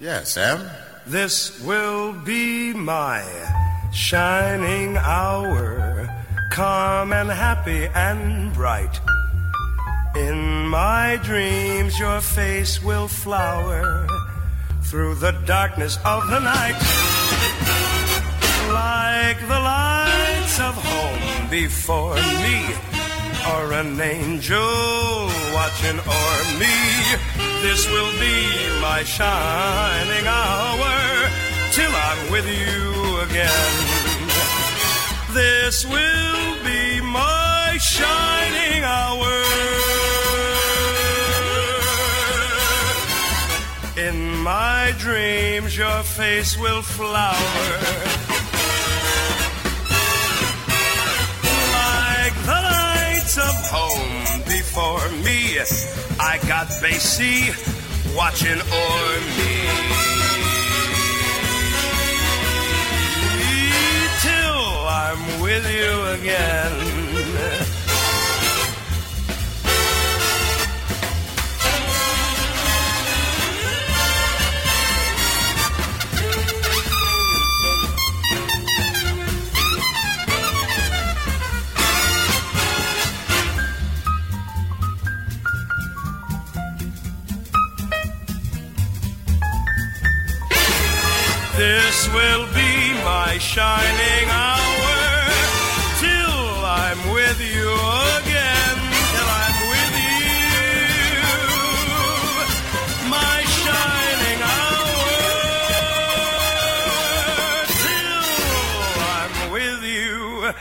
Yes, Sam? This will be my shining hour, calm and happy and bright. In my dreams, your face will flower through the darkness of the night. Like the lights of home before me, or an angel watching o'er me. This will be my shining hour till I'm with you again. This will be my shining hour. In my dreams, your face will flower. Like the lights of home before me, I got Basie watching o'er me. Till I'm with you again. This will be my shining hour till I'm with you again. Till I'm with you, my shining hour till I'm with you.